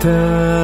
the